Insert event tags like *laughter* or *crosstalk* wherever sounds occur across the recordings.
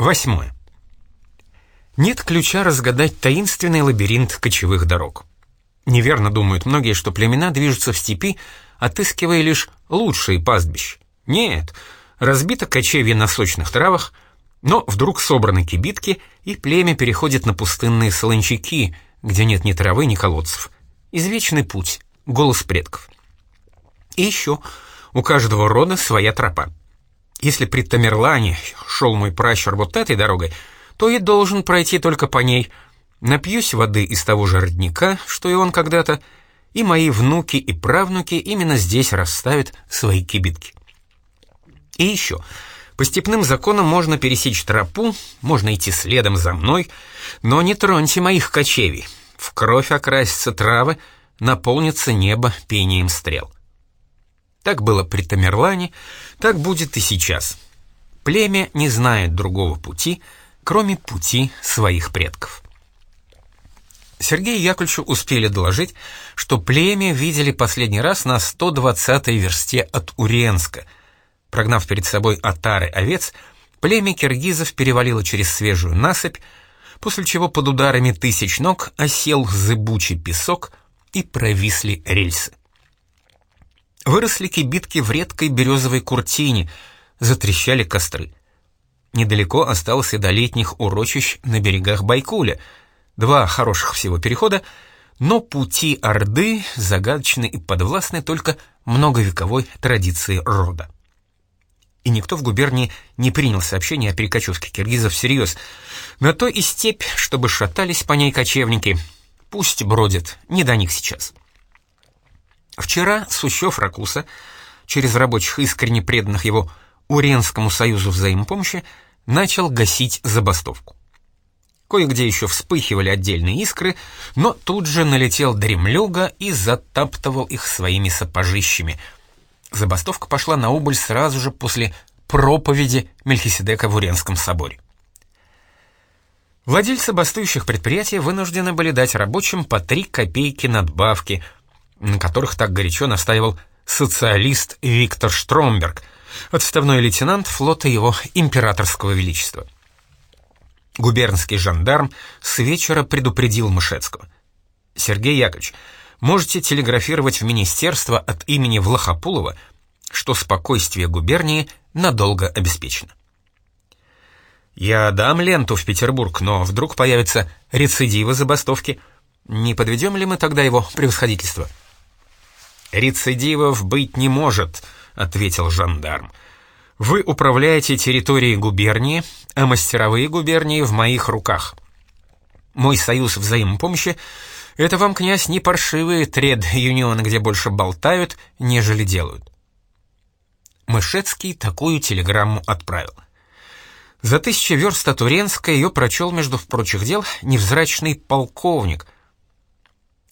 Восьмое. Нет ключа разгадать таинственный лабиринт кочевых дорог. Неверно думают многие, что племена движутся в степи, отыскивая лишь лучшие пастбища. Нет, разбито кочевье на сочных травах, но вдруг собраны кибитки, и племя переходит на пустынные солончаки, где нет ни травы, ни колодцев. Извечный путь, голос предков. И еще, у каждого рода своя тропа. Если при Тамерлане шел мой пращур вот этой дорогой, то и должен пройти только по ней. Напьюсь воды из того же родника, что и он когда-то, и мои внуки и правнуки именно здесь расставят свои кибитки. И еще, по степным законам можно пересечь тропу, можно идти следом за мной, но не троньте моих кочевий. В кровь окрасятся травы, наполнится небо пением стрел. Так было при Тамерлане, так будет и сейчас. Племя не знает другого пути, кроме пути своих предков. Сергею Яковлевичу успели доложить, что племя видели последний раз на 120-й версте от Уренска. Прогнав перед собой отары овец, племя киргизов перевалило через свежую насыпь, после чего под ударами тысяч ног осел зыбучий песок и провисли рельсы. Выросли кибитки в редкой березовой куртине, затрещали костры. Недалеко осталось и до летних урочищ на берегах Байкуля — Два хороших всего перехода, но пути Орды загадочны и подвластны только многовековой традиции рода. И никто в губернии не принял сообщение о перекочевке киргизов всерьез. На то и степь, чтобы шатались по ней кочевники. Пусть бродят, не до них сейчас. Вчера Сущев Ракуса, через рабочих искренне преданных его Уренскому союзу взаимопомощи, начал гасить забастовку. Кое-где еще вспыхивали отдельные искры, но тут же налетел дремлюга и затаптывал их своими сапожищами. Забастовка пошла на убыль сразу же после проповеди Мельхиседека в Уренском соборе. Владельцы бастующих предприятий вынуждены были дать рабочим по три копейки надбавки, на которых так горячо настаивал социалист Виктор Штромберг, отставной лейтенант флота его императорского величества. Губернский жандарм с вечера предупредил Мышецкого. «Сергей Яковлевич, можете телеграфировать в министерство от имени Влахопулова, что спокойствие губернии надолго обеспечено». «Я дам ленту в Петербург, но вдруг появятся рецидивы забастовки. Не подведем ли мы тогда его превосходительство?» «Рецидивов быть не может», — ответил жандарм. Вы управляете территорией губернии, а мастеровые губернии в моих руках. Мой союз взаимопомощи — это вам, князь, не паршивые тред-юнионы, где больше болтают, нежели делают. Мышецкий такую телеграмму отправил. За тысячи верст от Уренска ее прочел, между прочих дел, невзрачный полковник.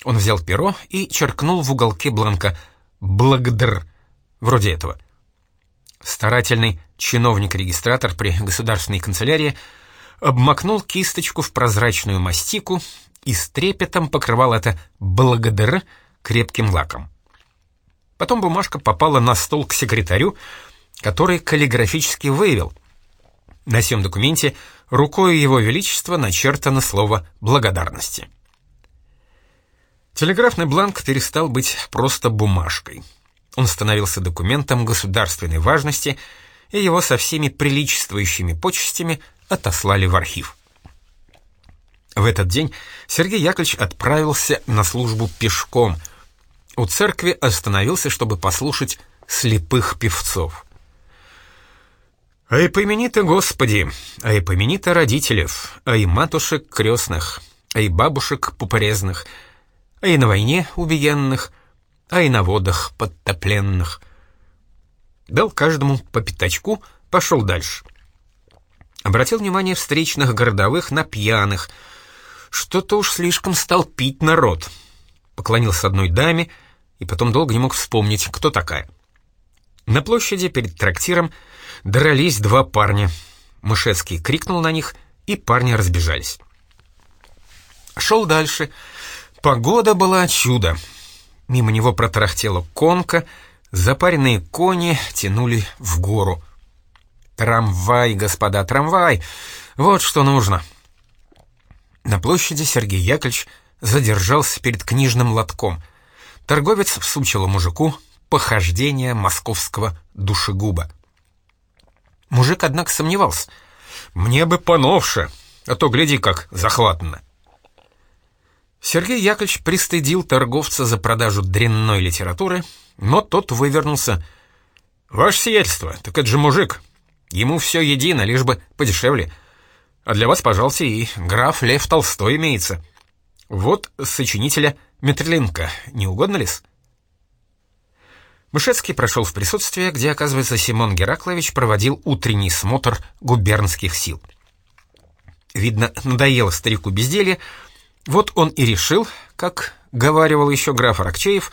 Он взял перо и черкнул в уголке бланка «Благодар», вроде этого — Старательный чиновник-регистратор при государственной канцелярии обмакнул кисточку в прозрачную мастику и с трепетом покрывал это благодар крепким лаком. Потом бумажка попала на стол к секретарю, который каллиграфически выявил. На всем документе рукой Его Величества начертано слово «благодарности». Телеграфный бланк перестал быть просто бумажкой — он становился документом государственной важности, и его со всеми приличествующими почестями отослали в архив. В этот день Сергей Яковлевич отправился на службу пешком. У церкви остановился, чтобы послушать слепых певцов. «Ай, помяни-то, Господи! Ай, помяни-то родителев! Ай, матушек крестных! Ай, бабушек пупорезных! Ай, на войне убиенных! а и на водах подтопленных. Дал каждому по пятачку, пошел дальше. Обратил внимание встречных городовых на пьяных. Что-то уж слишком стал пить народ. Поклонился одной даме и потом долго не мог вспомнить, кто такая. На площади перед трактиром дрались два парня. Мышецкий крикнул на них, и парни разбежались. Шел дальше. Погода была чудо. Мимо него протарахтела конка, запаренные кони тянули в гору. Трамвай, господа, трамвай! Вот что нужно!» На площади Сергей Яковлевич задержался перед книжным лотком. Торговец всучил мужику похождение московского душегуба. Мужик, однако, сомневался. «Мне бы поновше, а то, гляди, как захватно». Сергей Яковлевич пристыдил торговца за продажу дрянной литературы, но тот вывернулся. «Ваше сиятельство, так это же мужик. Ему все едино, лишь бы подешевле. А для вас, пожалуйста, и граф Лев Толстой имеется. Вот сочинителя Метрленко, не угодно ли-с?» Мышецкий прошел в присутствие, где, оказывается, Симон Гераклович проводил утренний смотр губернских сил. Видно, надоело старику безделье, вот он и решил, как говаривал еще граф Аракчеев,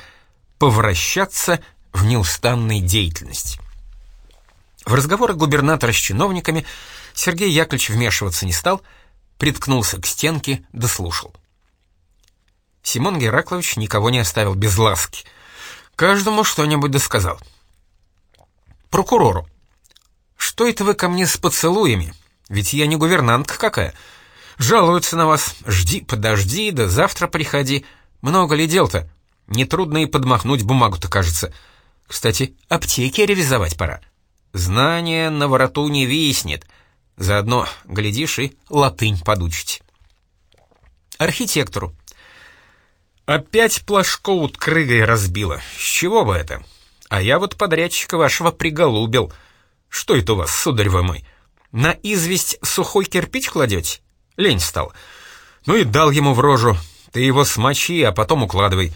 повращаться в неустанной деятельности. В разговоры губернатора с чиновниками Сергей Яковлевич вмешиваться не стал, приткнулся к стенке, дослушал. Симон Гераклович никого не оставил без ласки. Каждому что-нибудь досказал. Прокурору. «Что это вы ко мне с поцелуями? Ведь я не гувернантка какая. Жалуются на вас. Жди, подожди, да завтра приходи. Много ли дел-то? Нетрудно и подмахнуть бумагу-то, кажется. Кстати, аптеки ревизовать пора. Знание на вороту не виснет. Заодно, глядишь, и латынь подучить. Архитектору. Опять плашкоут крыгой разбила. С чего бы это? А я вот подрядчика вашего приголубил. Что это у вас, сударь вы мой? На известь сухой кирпич кладете? Лень стал. Ну и дал ему в рожу. Ты его смочи, а потом укладывай.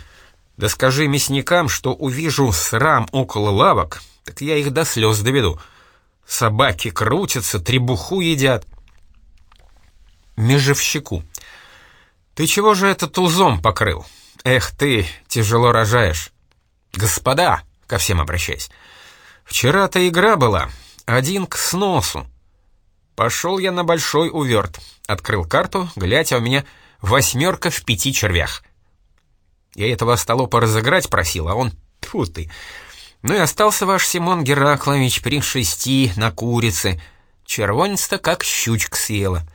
Да скажи мясникам, что увижу срам около лавок, так я их до слез доведу. Собаки крутятся, требуху едят. Межевщику. Ты чего же это тузом покрыл? Эх ты, тяжело рожаешь. Господа, ко всем обращаясь. Вчера-то игра была, один к сносу. Пошел я на большой уверт. Открыл карту, глядя, у меня восьмерка в пяти червях. Я этого столопа разыграть просил, а он... Тьфу ты. Ну и остался ваш Симон Гераклович при шести на курице. Червонец-то как щучка съела.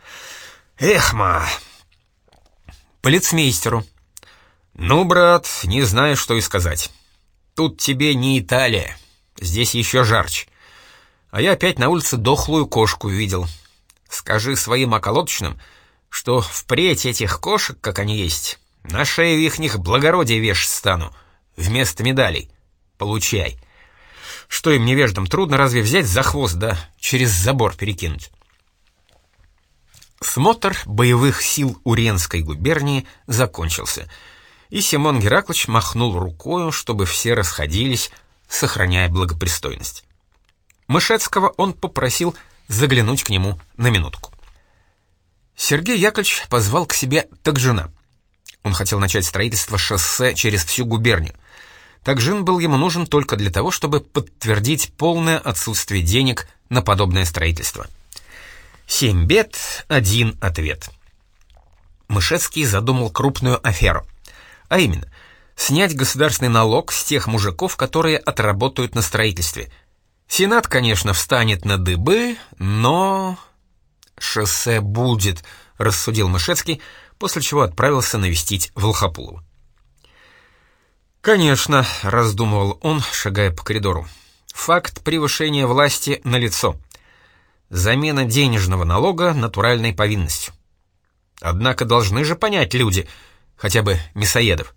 Эх, ма! Полицмейстеру. Ну, брат, не знаю, что и сказать. Тут тебе не Италия. Здесь еще жарче а я опять на улице дохлую кошку видел. Скажи своим околоточным, что впредь этих кошек, как они есть, на шею ихних благородия вешать стану, вместо медалей. Получай. Что им невеждам трудно разве взять за хвост, да через забор перекинуть? Смотр боевых сил Уренской губернии закончился, и Симон Гераклович махнул рукою, чтобы все расходились, сохраняя благопристойность. Мышецкого он попросил заглянуть к нему на минутку. Сергей Яковлевич позвал к себе Такжина. Он хотел начать строительство шоссе через всю губернию. Такжин был ему нужен только для того, чтобы подтвердить полное отсутствие денег на подобное строительство. Семь бед, один ответ. Мышецкий задумал крупную аферу. А именно, снять государственный налог с тех мужиков, которые отработают на строительстве – Сенат, конечно, встанет на дыбы, но... «Шоссе будет», — рассудил Мышецкий, после чего отправился навестить Волхопулова. «Конечно», — раздумывал он, шагая по коридору. «Факт превышения власти налицо. Замена денежного налога натуральной повинностью. Однако должны же понять люди, хотя бы мясоедов».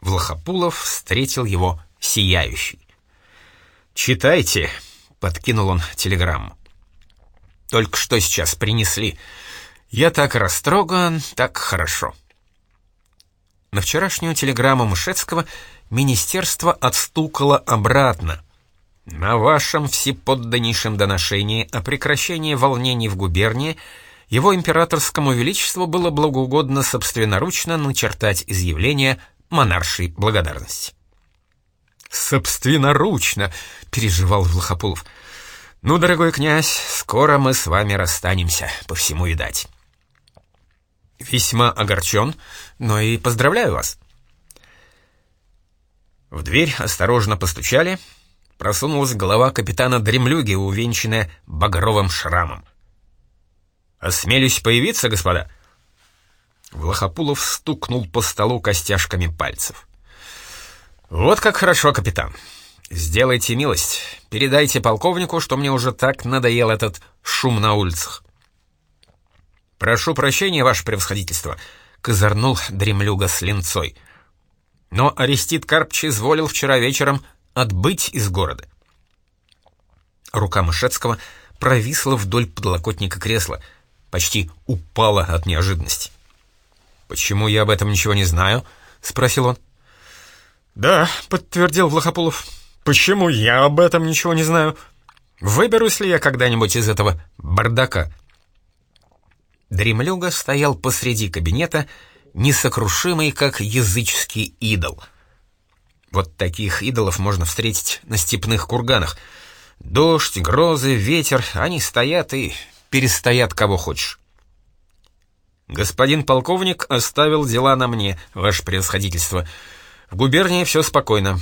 Влахопулов встретил его сияющий. «Читайте», — подкинул он телеграмму. «Только что сейчас принесли. Я так растроган, так хорошо». На вчерашнюю телеграмму Мышецкого министерство отстукало обратно. На вашем всеподданнейшем доношении о прекращении волнений в губернии его императорскому величеству было благоугодно собственноручно начертать изъявление монаршей благодарности. «Собственноручно!» — переживал Влахополов. «Ну, дорогой князь, скоро мы с вами расстанемся, по всему видать». «Весьма огорчен, но и поздравляю вас». В дверь осторожно постучали. просунулась голова капитана Дремлюги, увенчанная багровым шрамом. «Осмелюсь появиться, господа?» Влахопулов стукнул по столу костяшками пальцев. «Вот как хорошо, капитан. Сделайте милость, передайте полковнику, что мне уже так надоел этот шум на улицах». «Прошу прощения, ваше превосходительство», — козырнул дремлюга с линцой. «Но Арестит Карпч изволил вчера вечером отбыть из города». Рука Мышецкого провисла вдоль подлокотника кресла, почти упала от неожиданности. «Почему я об этом ничего не знаю?» — спросил он. «Да», — подтвердил Влахопулов. «Почему я об этом ничего не знаю? Выберусь ли я когда-нибудь из этого бардака?» Дремлюга стоял посреди кабинета, несокрушимый, как языческий идол. Вот таких идолов можно встретить на степных курганах. Дождь, грозы, ветер, они стоят и перестоят кого хочешь. «Господин полковник оставил дела на мне, ваше превосходительство. В губернии все спокойно.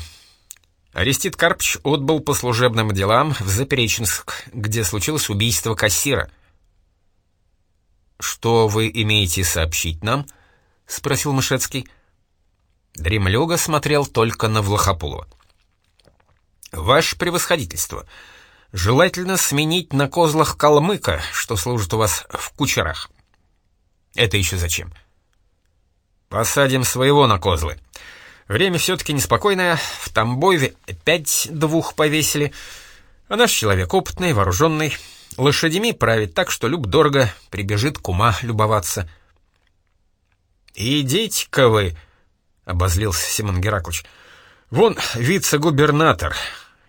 Арестит Карпч отбыл по служебным делам в Запереченск, где случилось убийство кассира». «Что вы имеете сообщить нам?» — спросил Мышецкий. Дремлюга смотрел только на Влахопулова. «Ваше превосходительство, желательно сменить на козлах калмыка, что служит у вас в кучерах». «Это еще зачем?» «Посадим своего на козлы. Время все-таки неспокойное, в Тамбове опять двух повесили, а наш человек опытный, вооруженный, Лошадями правит так, что люб-дорого, прибежит кума любоваться. «Идите-ка вы!» — обозлился Симон Гераклович. «Вон вице-губернатор.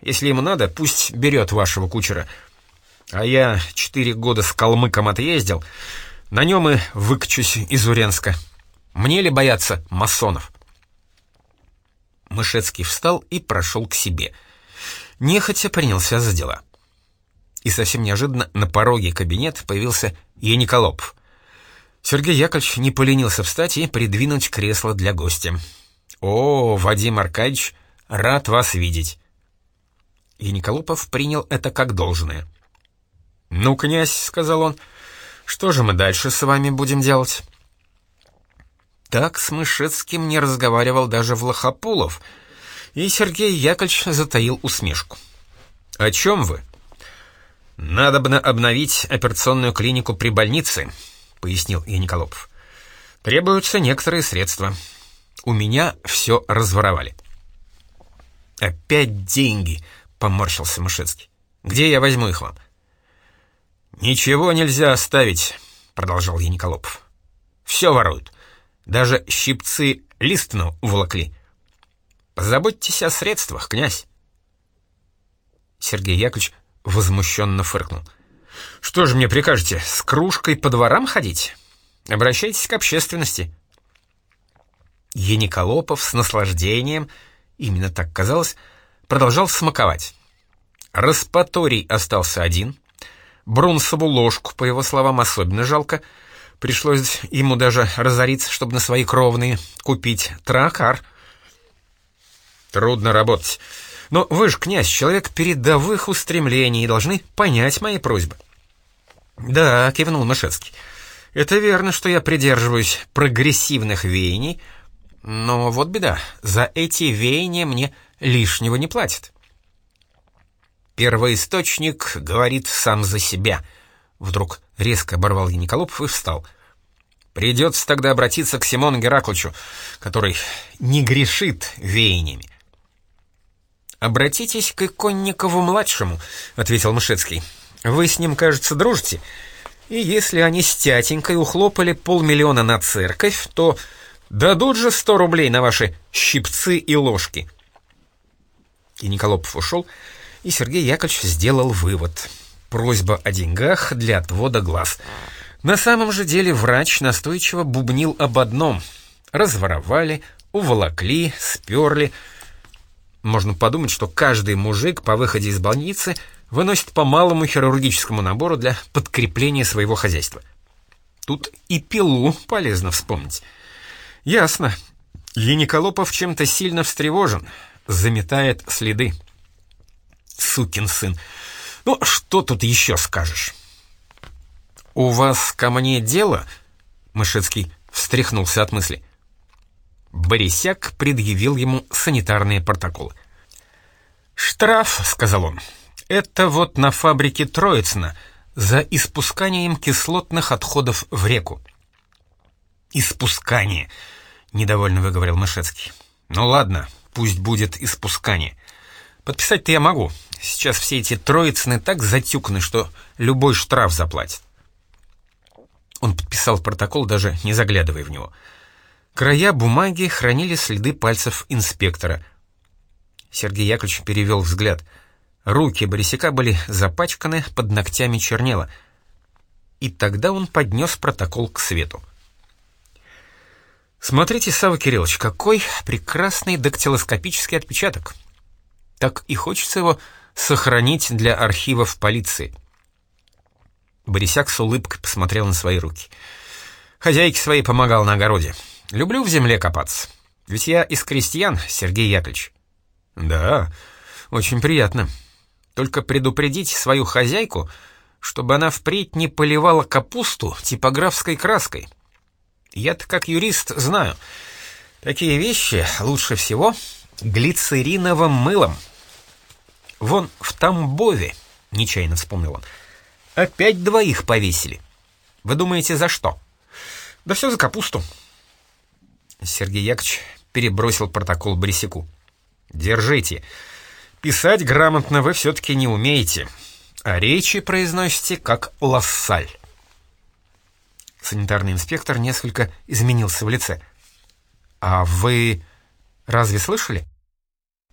Если ему надо, пусть берет вашего кучера. А я четыре года с калмыком отъездил, на нем и выкачусь из Уренска. Мне ли бояться масонов?» Мышецкий встал и прошел к себе. Нехотя принялся за дела и совсем неожиданно на пороге кабинета появился Яниколопов. Сергей Яковлевич не поленился встать и придвинуть кресло для гостя. «О, Вадим Аркадьевич, рад вас видеть!» Яниколопов принял это как должное. «Ну, князь», — сказал он, — «что же мы дальше с вами будем делать?» Так с Мышецким не разговаривал даже Влахопулов, и Сергей Яковлевич затаил усмешку. «О чем вы?» «Надобно обновить операционную клинику при больнице», — пояснил Яниколопов. «Требуются некоторые средства. У меня все разворовали». «Опять деньги», — поморщился Мышецкий. «Где я возьму их вам?» «Ничего нельзя оставить», — продолжал Яниколопов. «Все воруют. Даже щипцы листну уволокли. Позаботьтесь о средствах, князь». Сергей Яковлевич возмущенно фыркнул. «Что же мне прикажете, с кружкой по дворам ходить? Обращайтесь к общественности». Ениколопов с наслаждением, именно так казалось, продолжал смаковать. Распаторий остался один. Брунсову ложку, по его словам, особенно жалко. Пришлось ему даже разориться, чтобы на свои кровные купить тракар. «Трудно работать», но вы же, князь, человек передовых устремлений и должны понять мои просьбы». «Да», — кивнул Мышецкий, — «это верно, что я придерживаюсь прогрессивных веяний, но вот беда, за эти веяния мне лишнего не платят». «Первоисточник говорит сам за себя», — вдруг резко оборвал Яниколопов и встал. «Придется тогда обратиться к Симону Гераклычу, который не грешит веяниями. «Обратитесь к Иконникову-младшему», — ответил Мышецкий. «Вы с ним, кажется, дружите. И если они с тятенькой ухлопали полмиллиона на церковь, то дадут же сто рублей на ваши щипцы и ложки». И Николопов ушел, и Сергей Яковлевич сделал вывод. Просьба о деньгах для отвода глаз. На самом же деле врач настойчиво бубнил об одном. Разворовали, уволокли, сперли — можно подумать, что каждый мужик по выходе из больницы выносит по малому хирургическому набору для подкрепления своего хозяйства. Тут и пилу полезно вспомнить. Ясно. Ениколопов чем-то сильно встревожен, заметает следы. Сукин сын. Ну, что тут еще скажешь? «У вас ко мне дело?» Мышецкий встряхнулся от мысли. Борисяк предъявил ему санитарные протоколы. «Штраф», — сказал он, — «это вот на фабрике Троицына за испусканием кислотных отходов в реку». «Испускание», — недовольно выговорил Мышецкий. «Ну ладно, пусть будет испускание. Подписать-то я могу. Сейчас все эти Троицыны так затюканы, что любой штраф заплатит». Он подписал протокол, даже не заглядывая в него. Края бумаги хранили следы пальцев инспектора. Сергей Яковлевич перевел взгляд. Руки Борисяка были запачканы, под ногтями чернело. И тогда он поднес протокол к свету. «Смотрите, Савва Кириллович, какой прекрасный дактилоскопический отпечаток! Так и хочется его сохранить для архивов полиции». Борисяк с улыбкой посмотрел на свои руки. «Хозяйке своей помогал на огороде. Люблю в земле копаться. Ведь я из крестьян, Сергей Яковлевич». «Да, очень приятно. Только предупредите свою хозяйку, чтобы она впредь не поливала капусту типографской краской. Я-то как юрист знаю, такие вещи лучше всего глицериновым мылом. Вон в Тамбове, нечаянно вспомнил он, — Опять двоих повесили. Вы думаете, за что? Да все за капусту. Сергей Яковлевич перебросил протокол Брисяку. Держите. Писать грамотно вы все-таки не умеете, а речи произносите как лассаль. Санитарный инспектор несколько изменился в лице. «А вы разве слышали?»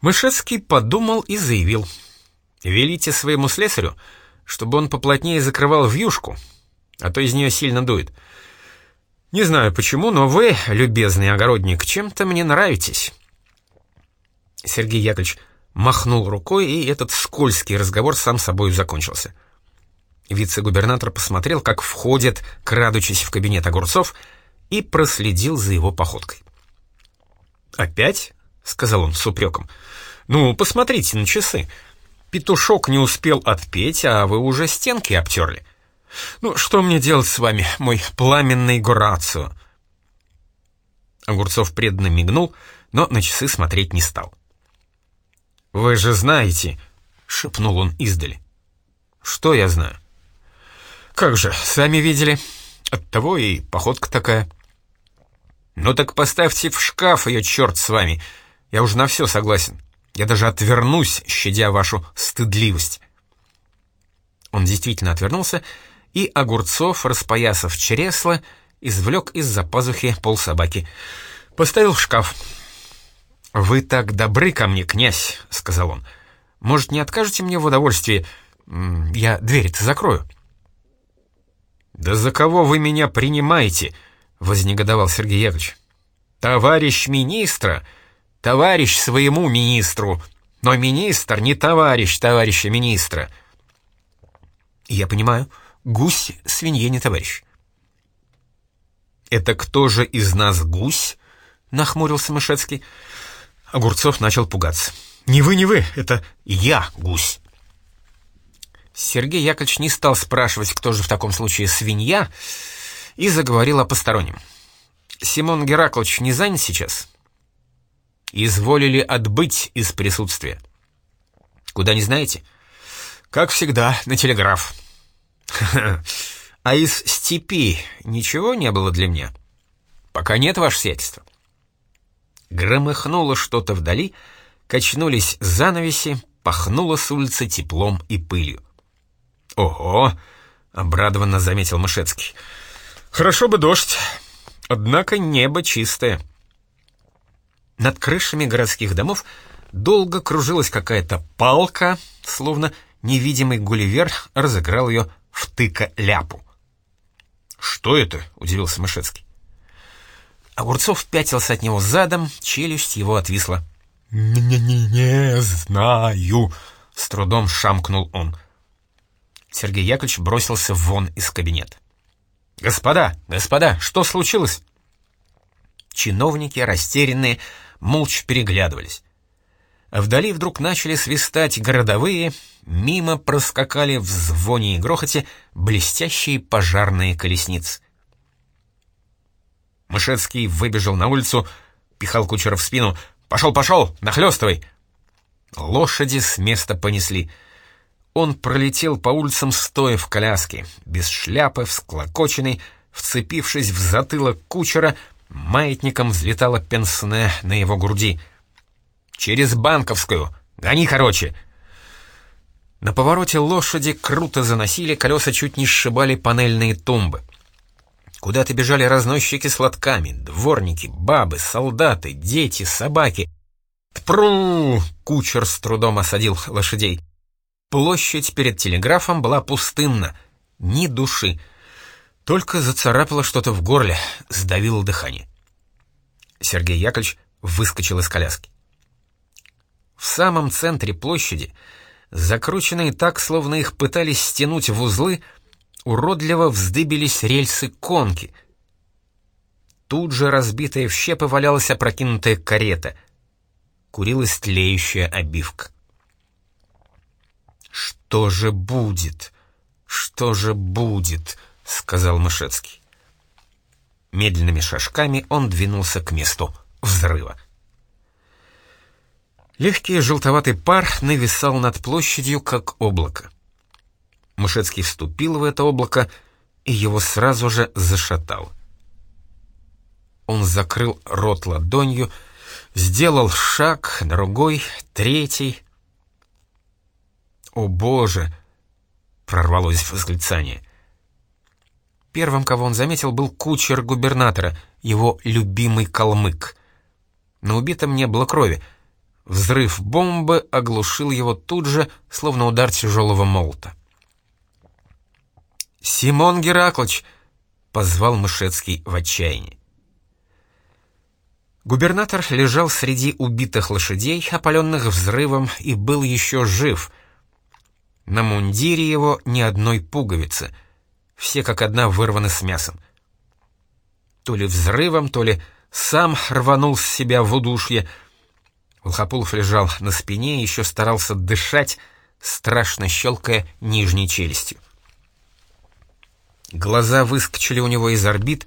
Мышецкий подумал и заявил. «Велите своему слесарю чтобы он поплотнее закрывал вьюшку, а то из нее сильно дует. Не знаю почему, но вы, любезный огородник, чем-то мне нравитесь. Сергей Яковлевич махнул рукой, и этот скользкий разговор сам собой закончился. Вице-губернатор посмотрел, как входит, крадучись в кабинет Огурцов, и проследил за его походкой. «Опять?» — сказал он с упреком. «Ну, посмотрите на часы. Петушок не успел отпеть, а вы уже стенки обтерли. Ну, что мне делать с вами, мой пламенный Горацио?» Огурцов преданно мигнул, но на часы смотреть не стал. «Вы же знаете», — шепнул он издали. «Что я знаю?» «Как же, сами видели. Оттого и походка такая». «Ну так поставьте в шкаф ее, черт с вами. Я уже на все согласен. Я даже отвернусь, щадя вашу стыдливость». Он действительно отвернулся, и Огурцов, распоясав чресло, извлек из-за пазухи полсобаки. Поставил в шкаф. «Вы так добры ко мне, князь», — сказал он. «Может, не откажете мне в удовольствии? Я дверь-то закрою». «Да за кого вы меня принимаете?» — вознегодовал Сергей Яковлевич. «Товарищ министра!» товарищ своему министру, но министр не товарищ товарища министра. Я понимаю, гусь свинье не товарищ. «Это кто же из нас гусь?» — нахмурился Мышецкий. Огурцов начал пугаться. «Не вы, не вы, это я гусь». Сергей Яковлевич не стал спрашивать, кто же в таком случае свинья, и заговорил о постороннем. «Симон Гераклович не занят сейчас?» изволили отбыть из присутствия. Куда не знаете? Как всегда, на телеграф. *laughs* А из степи ничего не было для меня? Пока нет, ваше сиятельство. Громыхнуло что-то вдали, качнулись занавеси, пахнуло с улицы теплом и пылью. «Ого!» — обрадованно заметил Мышецкий. «Хорошо бы дождь, однако небо чистое». Над крышами городских домов долго кружилась какая-то палка, словно невидимый Гулливер разыграл ее в тыка-ляпу. «Что это?» — удивился Мышецкий. Огурцов пятился от него задом, челюсть его отвисла. «Не-не-не знаю», — с трудом шамкнул он. Сергей Яковлевич бросился вон из кабинета. «Господа, господа, что случилось?» Чиновники, растерянные, молча переглядывались. вдали вдруг начали свистать городовые, мимо проскакали в звоне и грохоте блестящие пожарные колесницы. Мышецкий выбежал на улицу, пихал кучера в спину. «Пошел, пошел, нахлестывай!» Лошади с места понесли. Он пролетел по улицам стоя в коляске, без шляпы, всклокоченный, вцепившись в затылок кучера, маятником взлетала пенсне на его груди — «Через Банковскую! Гони короче!» На повороте лошади круто заносили, колеса чуть не сшибали панельные тумбы. Куда-то бежали разносчики с лотками, дворники, бабы, солдаты, дети, собаки. «Тпру!» — кучер с трудом осадил лошадей. Площадь перед телеграфом была пустынна, ни души. Только зацарапало что-то в горле, сдавило дыхание. Сергей Яковлевич выскочил из коляски. В самом центре площади, закрученные так, словно их пытались стянуть в узлы, уродливо вздыбились рельсы конки. Тут же разбитая в щепы валялась опрокинутая карета. Курилась тлеющая обивка. «Что же будет? Что же будет?» — сказал Мышецкий. Медленными шажками он двинулся к месту взрыва. Легкий желтоватый пар нависал над площадью, как облако. Мушецкий вступил в это облако, и его сразу же зашатал. Он закрыл рот ладонью, сделал шаг, другой, третий. «О, Боже!» — прорвалось восклицание. Первым, кого он заметил, был кучер губернатора, его любимый калмык. На убитом не было крови — Взрыв бомбы оглушил его тут же, словно удар тяжелого молота. «Симон Гераклыч!» — позвал Мышецкий в отчаянии. Губернатор лежал среди убитых лошадей, опаленных взрывом, и был еще жив. На мундире его ни одной пуговицы, все как одна вырваны с мясом. То ли взрывом, то ли сам рванул с себя в удушье — Волхопулов лежал на спине и еще старался дышать, страшно щелкая нижней челюстью. Глаза выскочили у него из орбит,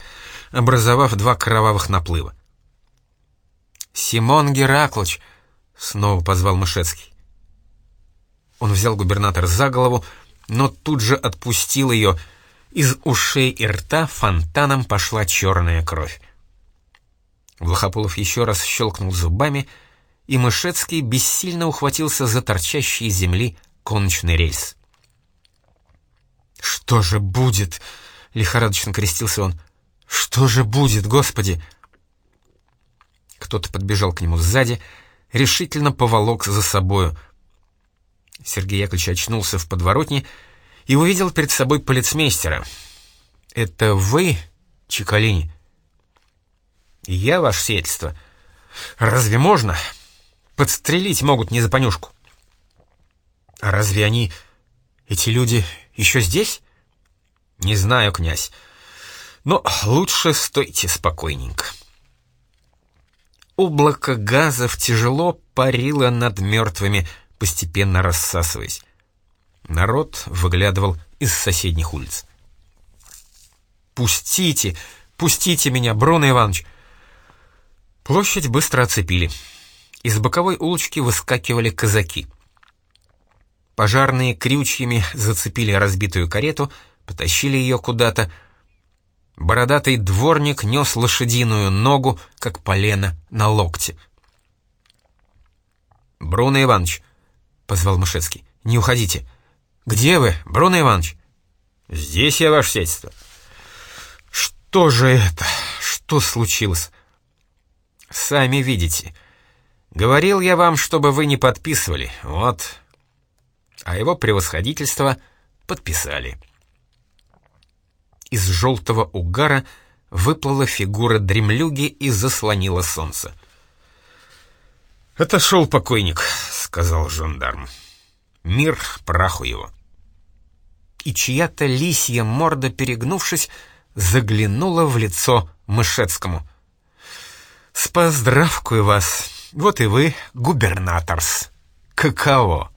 образовав два кровавых наплыва. «Симон Гераклыч!» — снова позвал Мышецкий. Он взял губернатор за голову, но тут же отпустил ее. Из ушей и рта фонтаном пошла черная кровь. Влахопулов еще раз щелкнул зубами — и Мышецкий бессильно ухватился за торчащий из земли коночный рельс. «Что же будет?» — лихорадочно крестился он. «Что же будет, Господи?» Кто-то подбежал к нему сзади, решительно поволок за собою. Сергей Яковлевич очнулся в подворотне и увидел перед собой полицмейстера. «Это вы, Чекалини?» «Я, ваше сиятельство. Разве можно?» Подстрелить могут не за понюшку. А разве они, эти люди, еще здесь? Не знаю, князь. Но лучше стойте спокойненько. Облако газов тяжело парило над мертвыми, постепенно рассасываясь. Народ выглядывал из соседних улиц. «Пустите! Пустите меня, Бруно Иванович!» Площадь быстро оцепили. Из боковой улочки выскакивали казаки. Пожарные крючьями зацепили разбитую карету, потащили ее куда-то. Бородатый дворник нес лошадиную ногу, как полено, на локте. «Бруно Иванович», — позвал Мышецкий, — «не уходите». «Где вы, Бруно Иванович?» «Здесь я, ваше сельство». «Что же это? Что случилось?» «Сами видите». Говорил я вам, чтобы вы не подписывали, вот. А его превосходительство подписали. Из желтого угара выплыла фигура дремлюги и заслонила солнце. «Это шел покойник», — сказал жандарм. «Мир праху его». И чья-то лисья морда, перегнувшись, заглянула в лицо Мышецкому. «С поздравкую вас, Вот и вы, губернаторс. Каково?